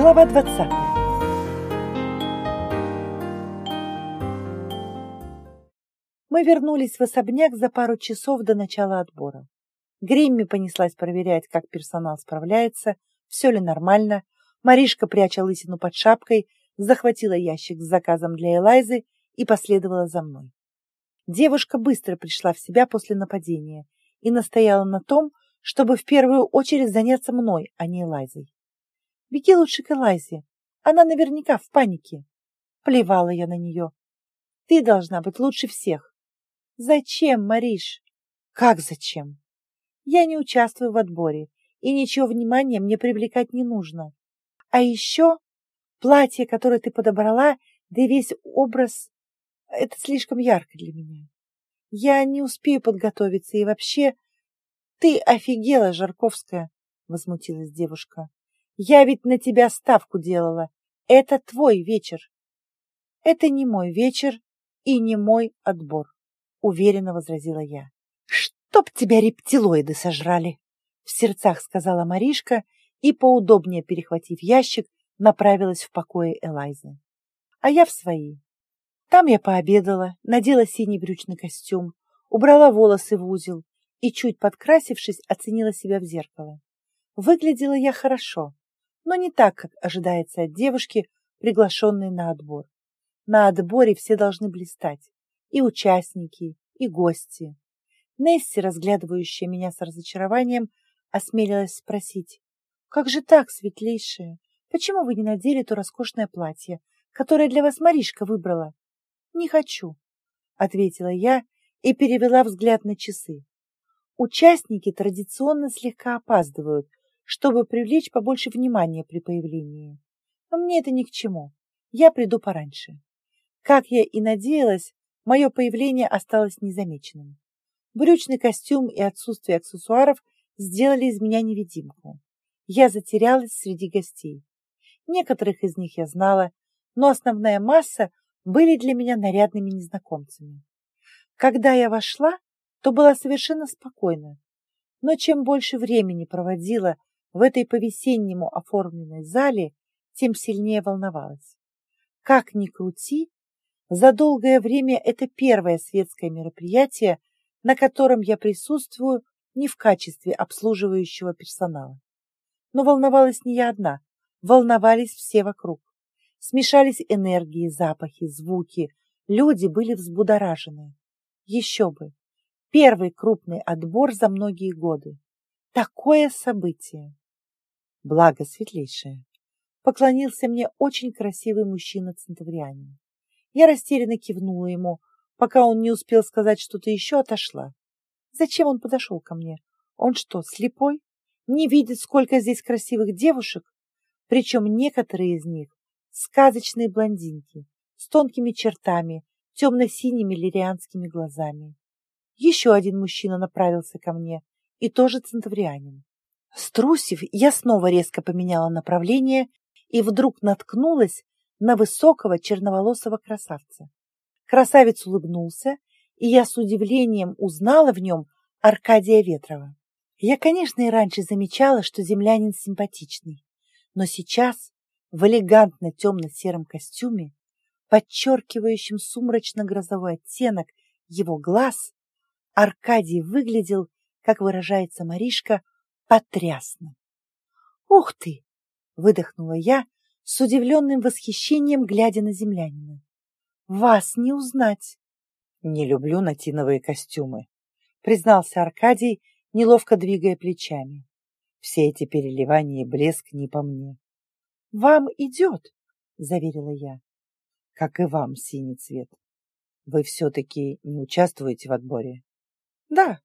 Глава 20. Мы вернулись в особняк за пару часов до начала отбора. Гримми понеслась проверять, как персонал справляется, все ли нормально. Маришка, пряча лысину под шапкой, захватила ящик с заказом для Элайзы и последовала за мной. Девушка быстро пришла в себя после нападения и настояла на том, чтобы в первую очередь заняться мной, а не Элайзой. Беги лучше к Элайзе. Она наверняка в панике. Плевала я на нее. Ты должна быть лучше всех. Зачем, Мариш? Как зачем? Я не участвую в отборе, и ничего внимания мне привлекать не нужно. А еще платье, которое ты подобрала, да и весь образ, это слишком ярко для меня. Я не успею подготовиться, и вообще... Ты офигела, Жарковская, возмутилась девушка. Я ведь на тебя ставку делала. Это твой вечер. Это не мой вечер и не мой отбор, уверенно возразила я. Чтоб тебя рептилоиды сожрали, в сердцах сказала Маришка и, поудобнее перехватив ящик, направилась в покое Элайзы. А я в свои. Там я пообедала, надела синий брючный костюм, убрала волосы в узел и, чуть подкрасившись, оценила себя в зеркало. Выглядела я хорошо, но не так, как ожидается от девушки, приглашенной на отбор. На отборе все должны блистать. И участники, и гости. Несси, разглядывающая меня с разочарованием, осмелилась спросить. «Как же так, светлейшая? Почему вы не надели то роскошное платье, которое для вас Маришка выбрала?» «Не хочу», — ответила я и перевела взгляд на часы. Участники традиционно слегка опаздывают, чтобы привлечь побольше внимания при появлении. Но мне это ни к чему. Я приду пораньше. Как я и надеялась, мое появление осталось незамеченным. Брючный костюм и отсутствие аксессуаров сделали из меня невидимку. Я затерялась среди гостей. Некоторых из них я знала, но основная масса были для меня нарядными незнакомцами. Когда я вошла, то была совершенно спокойна, но чем больше времени проводила в этой по-весеннему оформленной зале, тем сильнее волновалась. Как ни крути, за долгое время это первое светское мероприятие, на котором я присутствую не в качестве обслуживающего персонала. Но волновалась не я одна, волновались все вокруг. Смешались энергии, запахи, звуки, люди были взбудоражены. Еще бы! Первый крупный отбор за многие годы. Такое событие! Благо светлейшее, поклонился мне очень красивый мужчина-центаврианин. Я растерянно кивнула ему, пока он не успел сказать что-то еще, отошла. Зачем он подошел ко мне? Он что, слепой? Не видит, сколько здесь красивых девушек? Причем некоторые из них сказочные блондинки с тонкими чертами, темно-синими лирианскими глазами. Еще один мужчина направился ко мне, и тоже центаврианин. Струсив, я снова резко поменяла направление и вдруг наткнулась на высокого черноволосого красавца. Красавец улыбнулся, и я с удивлением узнала в нем Аркадия Ветрова. Я, конечно, и раньше замечала, что землянин симпатичный, но сейчас в элегантно темно-сером костюме, подчеркивающем сумрачно-грозовой оттенок его глаз, Аркадий выглядел, как выражается Маришка, потрясно. «Ух ты!» — выдохнула я с удивленным восхищением, глядя на землянина. «Вас не узнать!» «Не люблю натиновые костюмы», — признался Аркадий, неловко двигая плечами. «Все эти переливания и блеск не по мне». «Вам идет», — заверила я. «Как и вам, синий цвет. Вы все-таки не участвуете в отборе?» «Да,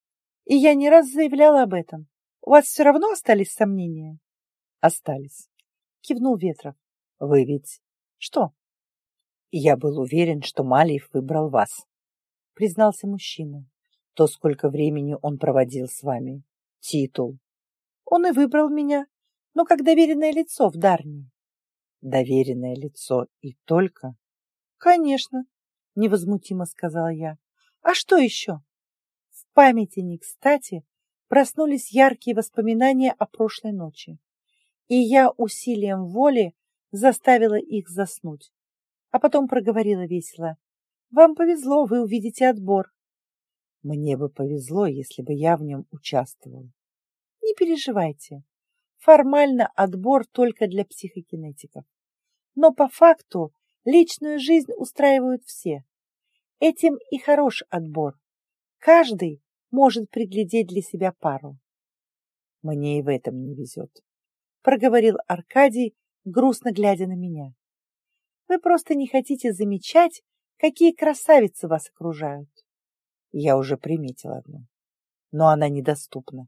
и я не раз заявляла об этом. У вас все равно остались сомнения? Остались. Кивнул Ветров. Вы ведь... Что? Я был уверен, что Малиев выбрал вас. Признался мужчина. То, сколько времени он проводил с вами. Титул. Он и выбрал меня, но как доверенное лицо в Дарне. Доверенное лицо и только? Конечно, невозмутимо сказала я. А что еще? В памяти не кстати проснулись яркие воспоминания о прошлой ночи. И я усилием воли заставила их заснуть, а потом проговорила весело. «Вам повезло, вы увидите отбор». «Мне бы повезло, если бы я в нем участвовал». «Не переживайте. Формально отбор только для психокинетиков. Но по факту личную жизнь устраивают все. Этим и хорош отбор. Каждый может приглядеть для себя пару. Мне и в этом не везет, проговорил Аркадий, грустно глядя на меня. Вы просто не хотите замечать, какие красавицы вас окружают. Я уже приметила одну, но она недоступна.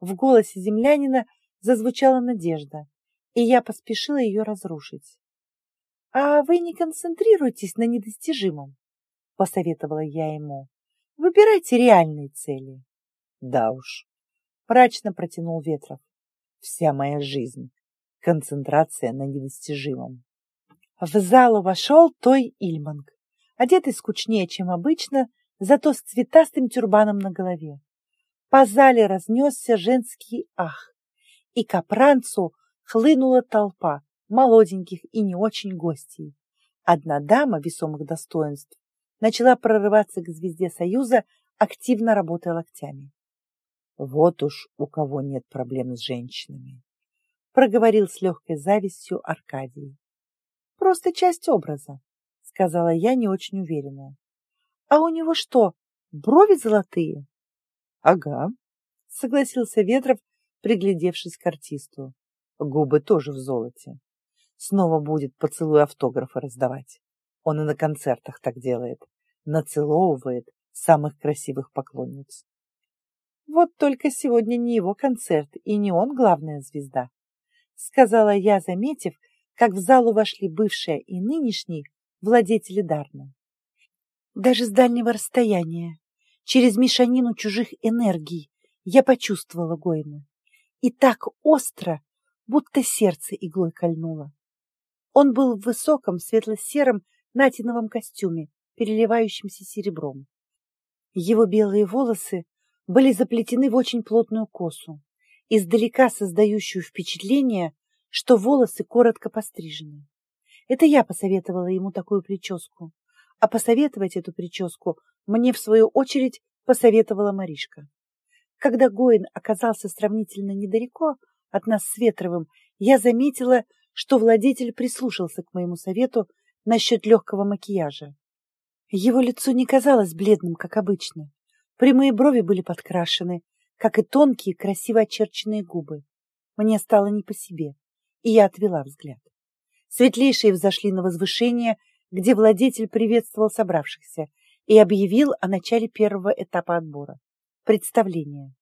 В голосе землянина зазвучала надежда, и я поспешила ее разрушить. «А вы не концентрируйтесь на недостижимом», — посоветовала я ему. «Выбирайте реальные цели». «Да уж», — мрачно протянул Ветров. «Вся моя жизнь — концентрация на недостижимом». В залу вошел Той Ильманг, одетый скучнее, чем обычно, зато с цветастым тюрбаном на голове. По зале разнесся женский ах, и к опранцу хлынула толпа молоденьких и не очень гостей. Одна дама весомых достоинств начала прорываться к звезде Союза, активно работая локтями. Вот уж у кого нет проблем с женщинами, проговорил с легкой завистью Аркадий. Просто часть образа, сказала я не очень уверенная. А у него что, брови золотые? Ага, согласился Ветров, приглядевшись к артисту. Губы тоже в золоте. Снова будет поцелуй автографы раздавать. Он и на концертах так делает. Нацеловывает самых красивых поклонниц. Вот только сегодня не его концерт, и не он главная звезда, сказала я, заметив, как в залу вошли бывшая и нынешний владетели Дарна. Даже с дальнего расстояния, через мешанину чужих энергий, я почувствовала Гоина. И так остро, будто сердце иглой кольнуло. Он был в высоком светло-сером натиновом костюме, переливающемся серебром. Его белые волосы были заплетены в очень плотную косу, издалека создающую впечатление, что волосы коротко пострижены. Это я посоветовала ему такую прическу, а посоветовать эту прическу мне, в свою очередь, посоветовала Маришка. Когда Гоин оказался сравнительно недалеко от нас с Ветровым, я заметила, что владетель прислушался к моему совету насчет легкого макияжа. Его лицо не казалось бледным, как обычно. Прямые брови были подкрашены, как и тонкие, красиво очерченные губы. Мне стало не по себе, и я отвела взгляд. Светлейшие взошли на возвышение, где владетель приветствовал собравшихся и объявил о начале первого этапа отбора — представления.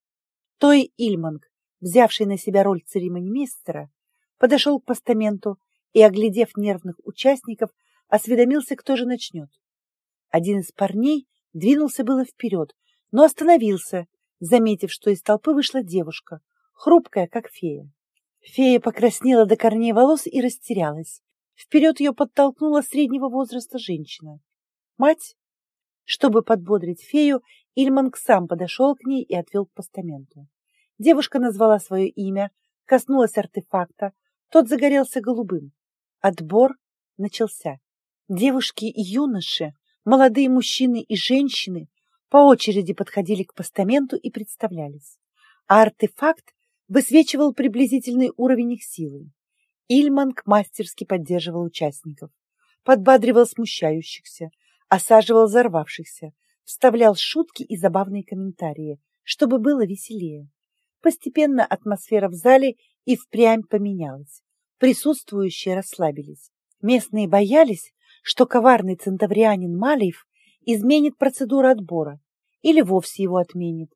Той Ильманг, взявший на себя роль церемонимейстера, подошел к постаменту и, оглядев нервных участников, осведомился, кто же начнет. Один из парней двинулся было вперед, но остановился, заметив, что из толпы вышла девушка, хрупкая, как фея. Фея покраснела до корней волос и растерялась. Вперед ее подтолкнула среднего возраста женщина. Мать? Чтобы подбодрить фею, Ильманг сам подошел к ней и отвел к постаменту. Девушка назвала свое имя, коснулась артефакта, тот загорелся голубым. Отбор начался. Девушки и юноши, молодые мужчины и женщины по очереди подходили к постаменту и представлялись. А артефакт высвечивал приблизительный уровень их силы. Ильманг мастерски поддерживал участников, подбадривал смущающихся, осаживал взорвавшихся, вставлял шутки и забавные комментарии, чтобы было веселее. Постепенно атмосфера в зале и впрямь поменялась. Присутствующие расслабились. Местные боялись, что коварный центаврианин Малиев изменит процедуру отбора или вовсе его отменит.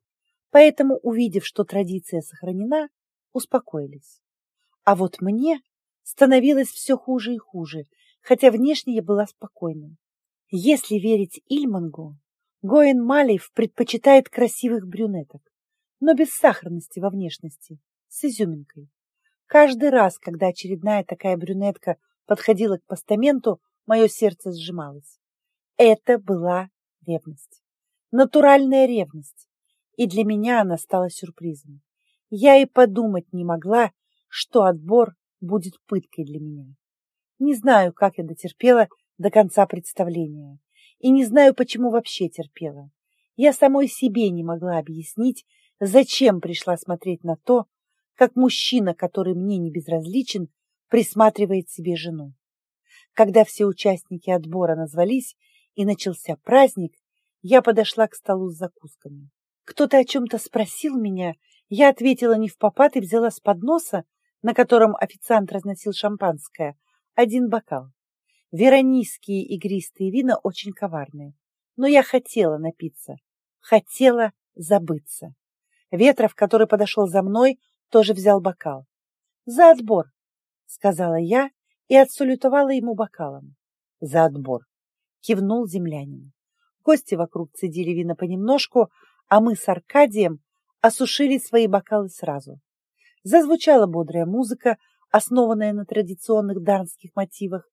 Поэтому, увидев, что традиция сохранена, успокоились. А вот мне становилось все хуже и хуже, хотя внешне я была спокойной. Если верить Ильмангу, Гоэн Малиев предпочитает красивых брюнеток, но без сахарности во внешности, с изюминкой. Каждый раз, когда очередная такая брюнетка подходила к постаменту, мое сердце сжималось. Это была ревность. Натуральная ревность. И для меня она стала сюрпризом. Я и подумать не могла, что отбор будет пыткой для меня. Не знаю, как я дотерпела до конца представления. И не знаю, почему вообще терпела. Я самой себе не могла объяснить, зачем пришла смотреть на то, как мужчина, который мне не безразличен, присматривает себе жену. Когда все участники отбора назвались и начался праздник, я подошла к столу с закусками. Кто-то о чем-то спросил меня, я ответила не в попад и взяла с подноса, на котором официант разносил шампанское, один бокал. Веронийские игристые вина очень коварные, но я хотела напиться, хотела забыться. Ветров, который подошел за мной, тоже взял бокал. «За отбор!» — сказала я и отсалютовала ему бокалом. «За отбор!» — кивнул землянин. Гости вокруг цедили вина понемножку, а мы с Аркадием осушили свои бокалы сразу. Зазвучала бодрая музыка, основанная на традиционных дарнских мотивах.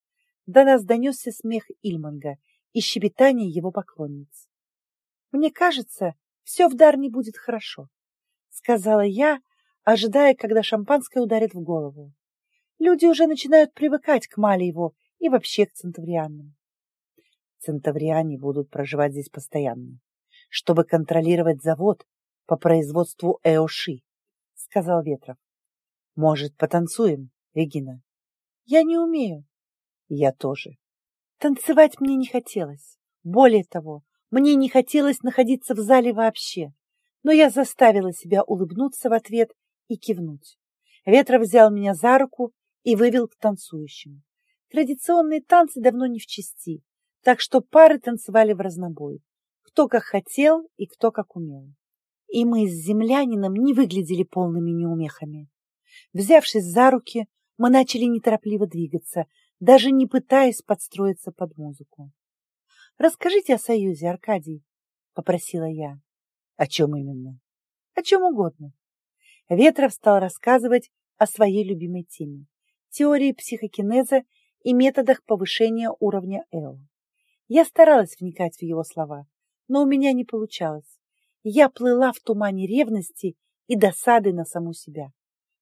До нас донесся смех Ильманга и щебетание его поклонниц. «Мне кажется, все в Дарне будет хорошо», — сказала я, ожидая, когда шампанское ударит в голову. Люди уже начинают привыкать к Малиеву и вообще к центаврианам. Центавриане будут проживать здесь постоянно, чтобы контролировать завод по производству Эоши, сказал Ветров. Может, потанцуем, Регина? Я не умею. Я тоже. Танцевать мне не хотелось. Более того, мне не хотелось находиться в зале вообще. Но я заставила себя улыбнуться в ответ и кивнуть. Ветров взял меня за руку и вывел к танцующим. Традиционные танцы давно не в чести, так что пары танцевали в разнобой, кто как хотел и кто как умел. И мы с землянином не выглядели полными неумехами. Взявшись за руки, мы начали неторопливо двигаться, даже не пытаясь подстроиться под музыку. «Расскажите о Союзе, Аркадий», — попросила я. «О чем именно?» «О чем угодно». Ветров стал рассказывать о своей любимой теме — теории психокинеза и методах повышения уровня Эл. Я старалась вникать в его слова, но у меня не получалось. Я плыла в тумане ревности и досады на саму себя.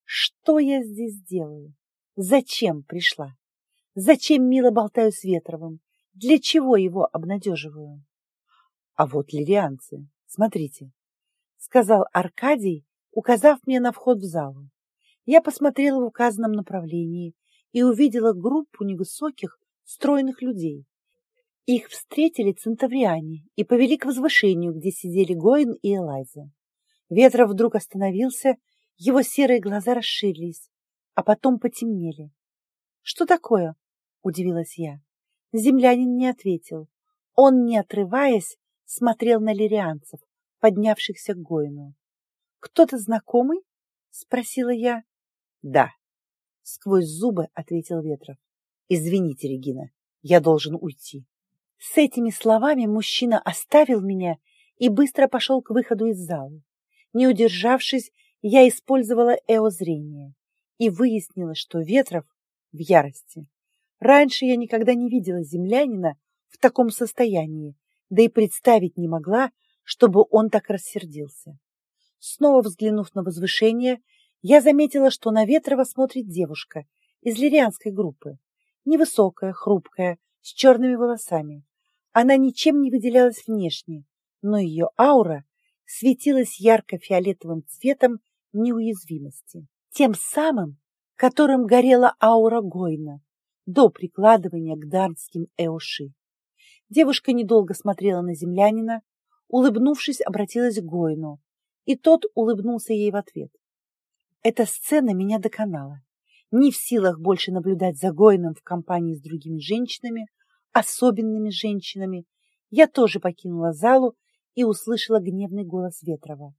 Что я здесь делаю? Зачем пришла? Зачем мило болтаю с Ветровым? Для чего его обнадеживаю? А вот лирианцы, смотрите, сказал Аркадий, указав мне на вход в залу. Я посмотрела в указанном направлении и увидела группу невысоких, стройных людей. Их встретили центавриане и повели к возвышению, где сидели Гоин и Элайза. Ветров вдруг остановился, его серые глаза расширились, а потом потемнели. — Что такое? — удивилась я. Землянин не ответил. Он, не отрываясь, смотрел на лирианцев, поднявшихся к Гоину. — Кто-то знакомый? — спросила я. — Да. Сквозь зубы ответил Ветров. — Извините, Регина, я должен уйти. С этими словами мужчина оставил меня и быстро пошел к выходу из зала. Не удержавшись, я использовала эозрение и выяснила, что Ветров в ярости. Раньше я никогда не видела землянина в таком состоянии, да и представить не могла, чтобы он так рассердился. Снова взглянув на возвышение, я заметила, что на Ветрова смотрит девушка из лирианской группы. Невысокая, хрупкая, с черными волосами. Она ничем не выделялась внешне, но ее аура светилась ярко-фиолетовым цветом неуязвимости, тем самым, которым горела аура Гойна до прикладывания к дарнским эоши. Девушка недолго смотрела на землянина, улыбнувшись, обратилась к Гойну, и тот улыбнулся ей в ответ. Эта сцена меня доконала не в силах больше наблюдать за Гоином в компании с другими женщинами, особенными женщинами, я тоже покинула залу и услышала гневный голос Ветрова.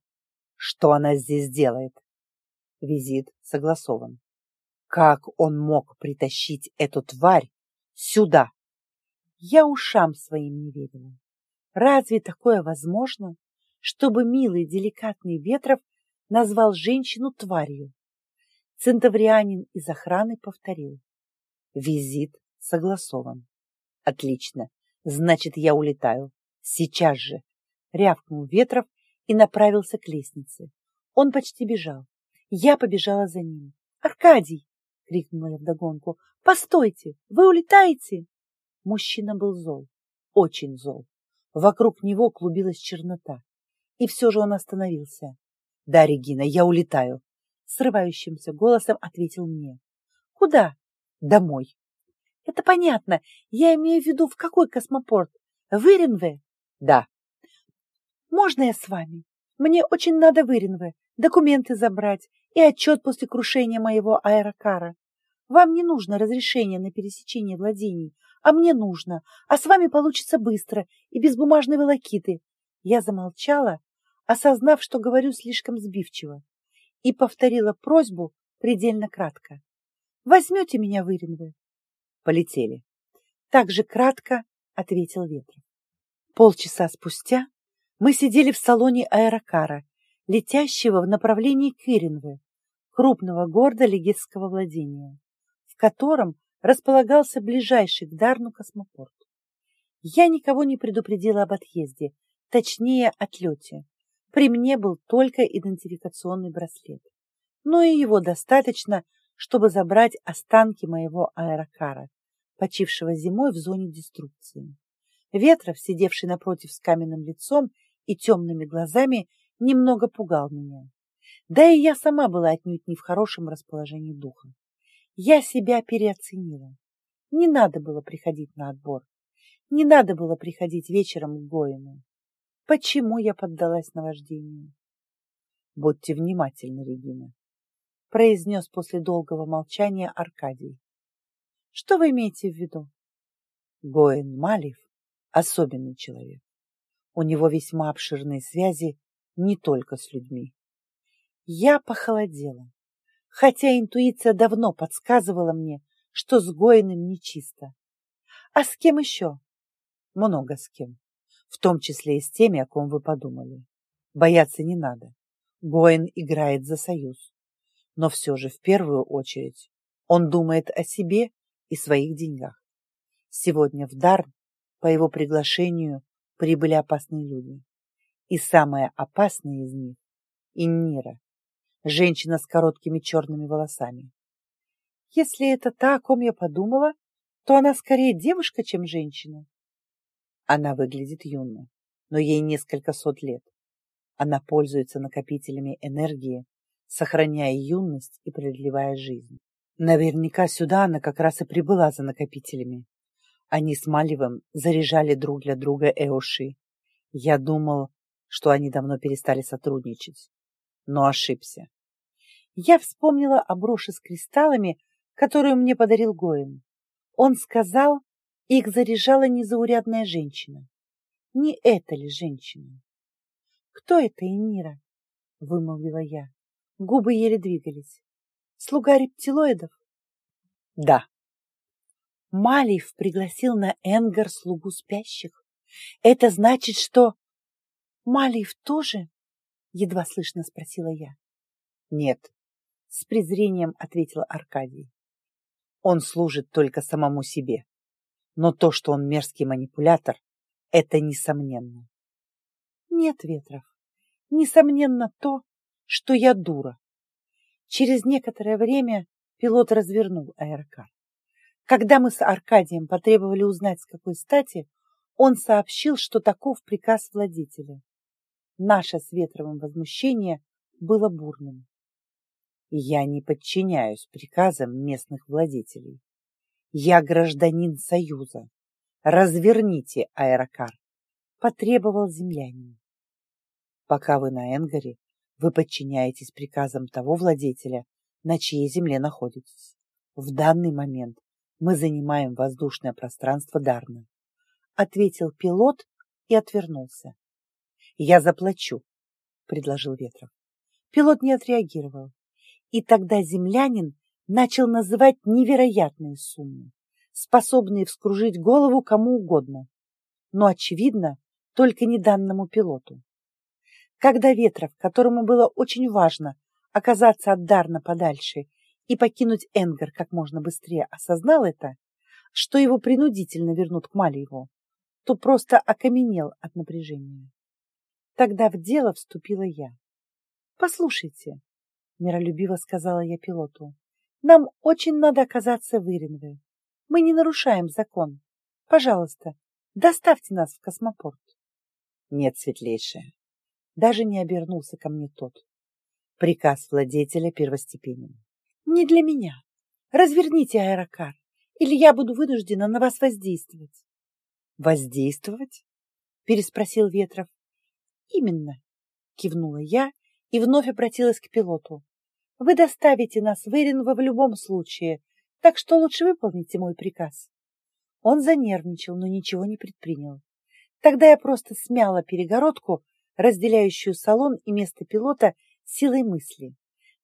Что она здесь делает? Визит согласован. Как он мог притащить эту тварь сюда? Я ушам своим не верила. Разве такое возможно, чтобы милый деликатный Ветров назвал женщину тварью? Центаврианин из охраны повторил. Визит согласован. Отлично. Значит, я улетаю. Сейчас же. Рявкнул Ветров и направился к лестнице. Он почти бежал. Я побежала за ним. Аркадий! — крикнула я вдогонку. «Постойте! Вы улетаете!» Мужчина был зол, очень зол. Вокруг него клубилась чернота. И все же он остановился. «Да, Регина, я улетаю!» Срывающимся голосом ответил мне. «Куда?» «Домой». «Это понятно. Я имею в виду, в какой космопорт? В Иринве?» «Да». «Можно я с вами? Мне очень надо в Иринве. Документы забрать и отчет после крушения моего аэрокара. Вам не нужно разрешение на пересечение владений, а мне нужно, а с вами получится быстро и без бумажной волокиты. Я замолчала, осознав, что говорю слишком сбивчиво, и повторила просьбу предельно кратко. «Возьмете меня в Иринве?» «Полетели». Так же кратко ответил Ветров. Полчаса спустя мы сидели в салоне аэрокара, летящего в направлении Киринвы, крупного города легетского владения, в котором располагался ближайший к Дарну космопорт. Я никого не предупредила об отъезде, точнее отлете. При мне был только идентификационный браслет. Но и его достаточно, чтобы забрать останки моего аэрокара, почившего зимой в зоне деструкции. Ветров, сидевший напротив с каменным лицом и темными глазами, немного пугал меня. Да и я сама была отнюдь не в хорошем расположении духа. Я себя переоценила. Не надо было приходить на отбор. Не надо было приходить вечером к Гоину. Почему я поддалась наваждению? Будьте внимательны, Регина, произнес после долгого молчания Аркадий. Что вы имеете в виду? Гоин Малев – особенный человек. У него весьма обширные связи не только с людьми. Я похолодела, хотя интуиция давно подсказывала мне, что с Гоиным нечисто. А с кем еще? Много с кем, в том числе и с теми, о ком вы подумали. Бояться не надо. Гоин играет за союз. Но все же в первую очередь он думает о себе и своих деньгах. Сегодня в Дарн по его приглашению прибыли опасные люди. И самая опасная из них – Иннира, женщина с короткими черными волосами. Если это та, о ком я подумала, то она скорее девушка, чем женщина. Она выглядит юно, но ей несколько сот лет. Она пользуется накопителями энергии, сохраняя юность и продлевая жизнь. Наверняка сюда она как раз и прибыла за накопителями. Они с Малевым заряжали друг для друга Эоши. Я думал, что они давно перестали сотрудничать, но ошибся. Я вспомнила о броши с кристаллами, которую мне подарил Гоин. Он сказал, их заряжала незаурядная женщина. Не эта ли женщина? Кто это Энира? Вымолвила я. Губы еле двигались. Слуга рептилоидов? Да. Малиев пригласил на Энгар слугу спящих. Это значит, что... Малиев тоже? Едва слышно спросила я. Нет, с презрением ответил Аркадий. Он служит только самому себе. Но то, что он мерзкий манипулятор, это несомненно. Нет, Ветров, несомненно то, что я дура. Через некоторое время пилот развернул аэрокар. Когда мы с Аркадием потребовали узнать, с какой стати, он сообщил, что таков приказ владетеля. Наше с Ветровым возмущение было бурным. Я не подчиняюсь приказам местных владетелей. Я гражданин Союза. Разверните аэрокар, потребовал землянин. Пока вы на Энгаре, вы подчиняетесь приказам того владетеля, на чьей земле находитесь. В данный момент мы занимаем воздушное пространство Дарна, ответил пилот и отвернулся. Я заплачу, предложил Ветров. Пилот не отреагировал. И тогда землянин начал называть невероятные суммы, способные вскружить голову кому угодно, но, очевидно, только не данному пилоту. Когда Ветров, которому было очень важно оказаться от Дарна подальше и покинуть Энгар как можно быстрее, осознал это, что его принудительно вернут к Малиеву, то просто окаменел от напряжения. Тогда в дело вступила я. «Послушайте», — миролюбиво сказала я пилоту, Нам очень надо оказаться в Иринве. Мы не нарушаем закон. Пожалуйста, доставьте нас в космопорт. Нет, светлейшая. Даже не обернулся ко мне тот. Приказ владетеля первостепенен. Не для меня. Разверните аэрокар, или я буду вынуждена на вас воздействовать. Воздействовать? Переспросил Ветров. Именно, кивнула я и вновь обратилась к пилоту. Вы доставите нас в Эринво в любом случае, так что лучше выполните мой приказ. Он занервничал, но ничего не предпринял. Тогда я просто смяла перегородку, разделяющую салон и место пилота, силой мысли,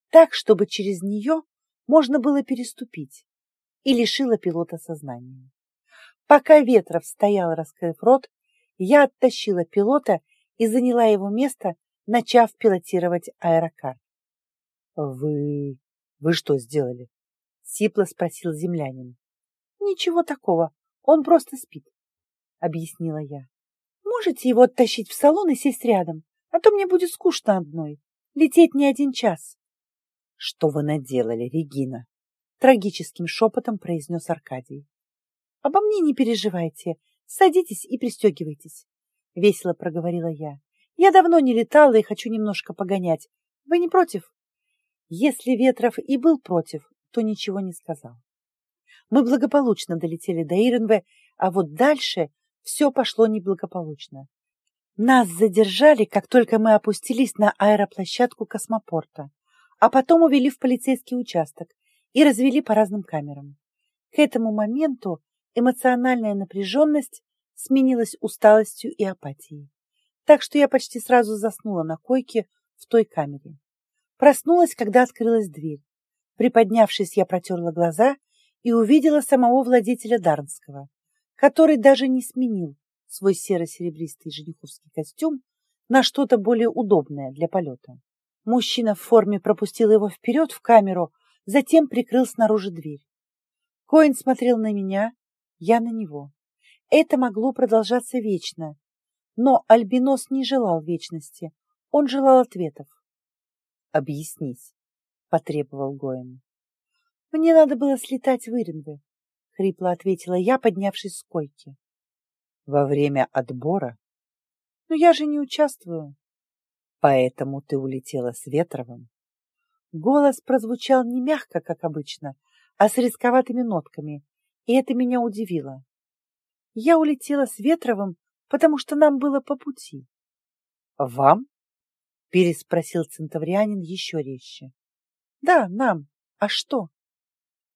так, чтобы через нее можно было переступить, и лишила пилота сознания. Пока Ветров стоял, раскрыв рот, я оттащила пилота и заняла его место, начав пилотировать аэрокар. — Вы... вы что сделали? — сипло спросил землянин. — Ничего такого, он просто спит, — объяснила я. — Можете его оттащить в салон и сесть рядом, а то мне будет скучно одной. Лететь не один час. — Что вы наделали, Регина? — трагическим шепотом произнес Аркадий. — Обо мне не переживайте. Садитесь и пристегивайтесь, — весело проговорила я. — Я давно не летала и хочу немножко погонять. Вы не против? Если Ветров и был против, то ничего не сказал. Мы благополучно долетели до Иренве, а вот дальше все пошло неблагополучно. Нас задержали, как только мы опустились на аэроплощадку космопорта, а потом увели в полицейский участок и развели по разным камерам. К этому моменту эмоциональная напряженность сменилась усталостью и апатией. Так что я почти сразу заснула на койке в той камере. Проснулась, когда открылась дверь. Приподнявшись, я протерла глаза и увидела самого владетеля Дарнского, который даже не сменил свой серо-серебристый жениховский костюм на что-то более удобное для полета. Мужчина в форме пропустил его вперед в камеру, затем прикрыл снаружи дверь. Коин смотрел на меня, я на него. Это могло продолжаться вечно, но Альбинос не желал вечности, он желал ответов. «Объяснись», — потребовал Гоин. «Мне надо было слетать в Иринве», — хрипло ответила я, поднявшись с койки. Во время отбора? Но я же не участвую. Поэтому ты улетела с Ветровым? Голос прозвучал не мягко, как обычно, а с рисковатыми нотками, и это меня удивило. Я улетела с Ветровым, потому что нам было по пути. Вам? Переспросил центаврианин еще резче. Да, нам. А что?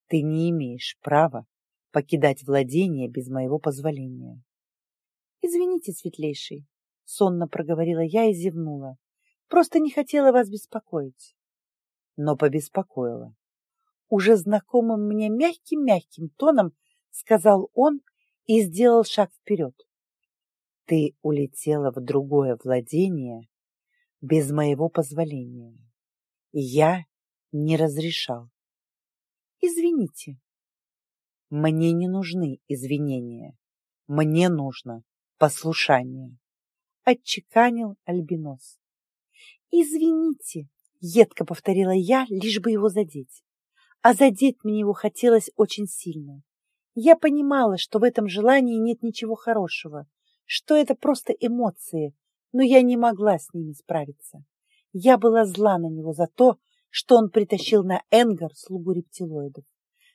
Ты не имеешь права покидать владение без моего позволения. Извините, светлейший, сонно проговорила я и зевнула. Просто не хотела вас беспокоить. Но побеспокоила. Уже знакомым мне мягким-мягким тоном сказал он и сделал шаг вперед. Ты улетела в другое владение без моего позволения. Я не разрешал. Извините. Мне не нужны извинения. Мне нужно послушание, отчеканил Альбинос. Извините, едко повторила я, лишь бы его задеть. А задеть мне его хотелось очень сильно. Я понимала, что в этом желании нет ничего хорошего, что это просто эмоции, но я не могла с ними справиться. Я была зла на него за то, что он притащил на Энгар слугу рептилоидов,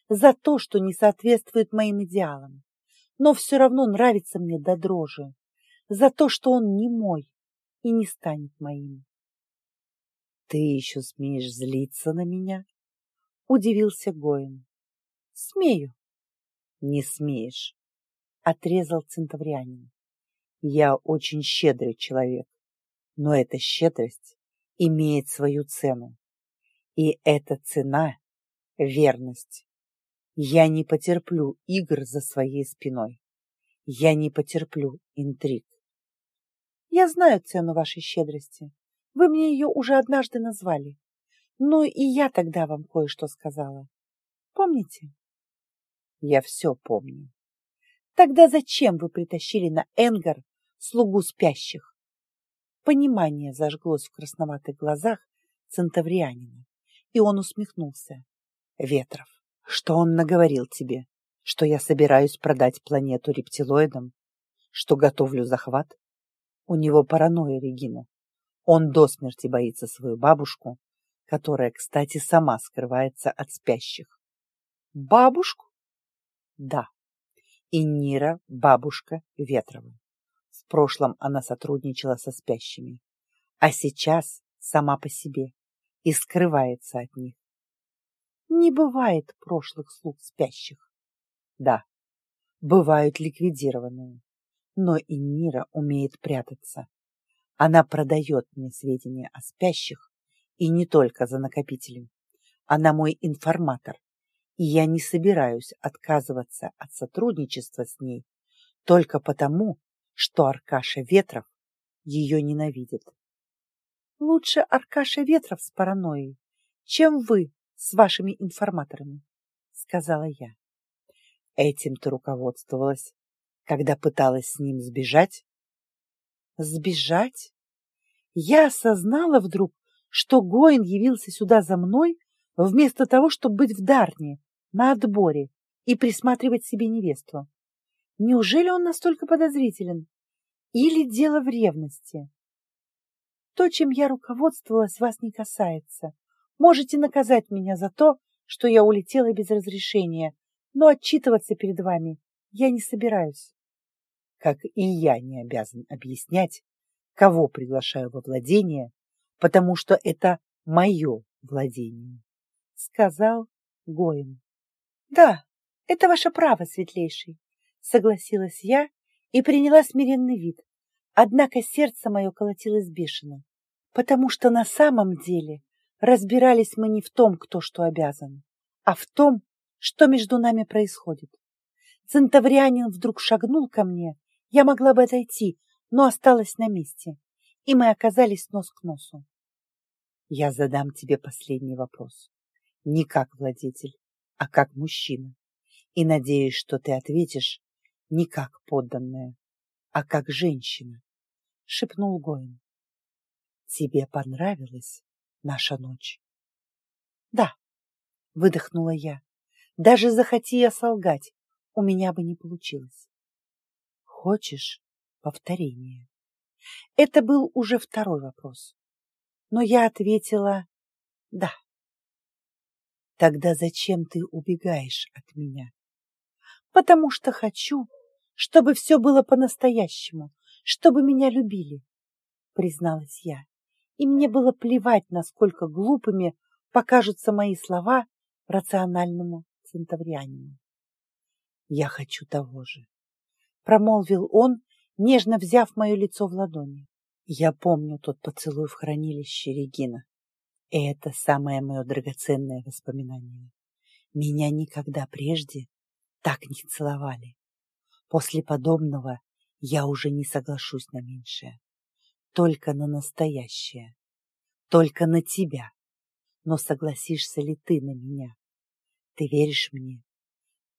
за то, что не соответствует моим идеалам но все равно нравится мне до дрожи, за то, что он не мой и не станет моим. — Ты еще смеешь злиться на меня? — удивился Гоин. — Смею. — Не смеешь, — отрезал центаврианин. — Я очень щедрый человек, но эта щедрость имеет свою цену. И эта цена — верность. Я не потерплю игр за своей спиной. Я не потерплю интриг. Я знаю цену вашей щедрости. Вы мне ее уже однажды назвали. Но и я тогда вам кое-что сказала. Помните? Я все помню. Тогда зачем вы притащили на Энгар слугу спящих? Понимание зажглось в красноватых глазах центаврианина, и он усмехнулся. Ветров, что он наговорил тебе? Что я собираюсь продать планету рептилоидам? Что готовлю захват? У него паранойя, Регина. Он до смерти боится свою бабушку, которая, кстати, сама скрывается от спящих. Бабушку? Да. И Нира – бабушка Ветрова. В прошлом она сотрудничала со спящими, а сейчас сама по себе и скрывается от них. Не бывает прошлых слуг спящих. Да, бывают ликвидированные, но и Нира умеет прятаться. Она продает мне сведения о спящих, и не только за накопителем. Она мой информатор, и я не собираюсь отказываться от сотрудничества с ней только потому, что Аркаша Ветров ее ненавидит. Лучше Аркаша Ветров с паранойей, чем вы с вашими информаторами, сказала я. Этим ты руководствовалась, когда пыталась с ним сбежать? Сбежать? Я осознала вдруг, что Гоин явился сюда за мной вместо того, чтобы быть в Дарне, на отборе и присматривать себе невесту. Неужели он настолько подозрителен? Или дело в ревности? То, чем я руководствовалась, вас не касается. Можете наказать меня за то, что я улетела без разрешения, но отчитываться перед вами я не собираюсь. Как и я не обязан объяснять, кого приглашаю во владение, потому что это мое владение, — сказал Гоин. — Да, это ваше право, светлейший, — согласилась я и приняла смиренный вид. Однако сердце мое колотилось бешено, потому что на самом деле Разбирались мы не в том, кто что обязан, а в том, что между нами происходит. Центаврианин вдруг шагнул ко мне, я могла бы отойти, но осталась на месте, и мы оказались нос к носу. Я задам тебе последний вопрос. Не как владетель, а как мужчина. И надеюсь, что ты ответишь не как подданная, а как женщина, — шепнул Гоин. Тебе понравилось наша ночь. Да, выдохнула я. Даже захоти я солгать, у меня бы не получилось. Хочешь повторение? Это был уже второй вопрос. Но я ответила «да». Тогда зачем ты убегаешь от меня? Потому что хочу, чтобы все было по-настоящему, чтобы меня любили, призналась я и мне было плевать, насколько глупыми покажутся мои слова рациональному центаврианину. «Я хочу того же», — промолвил он, нежно взяв мое лицо в ладони. «Я помню тот поцелуй в хранилище Регина, и это самое мое драгоценное воспоминание. Меня никогда прежде так не целовали. После подобного я уже не соглашусь на меньшее только на настоящее, только на тебя. Но согласишься ли ты на меня? Ты веришь мне?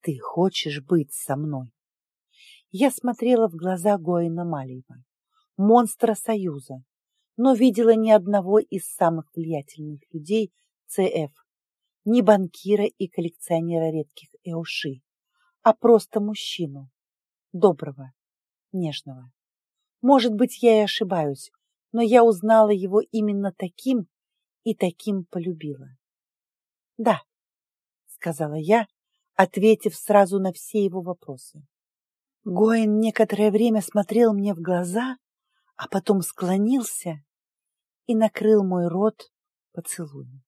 Ты хочешь быть со мной? Я смотрела в глаза Гоина Малиева, монстра Союза, но видела ни одного из самых влиятельных людей ЦФ, не банкира и коллекционера редких эуши, а просто мужчину, доброго, нежного. Может быть, я и ошибаюсь, но я узнала его именно таким и таким полюбила. «Да», — сказала я, ответив сразу на все его вопросы. Гоин некоторое время смотрел мне в глаза, а потом склонился и накрыл мой рот поцелуем.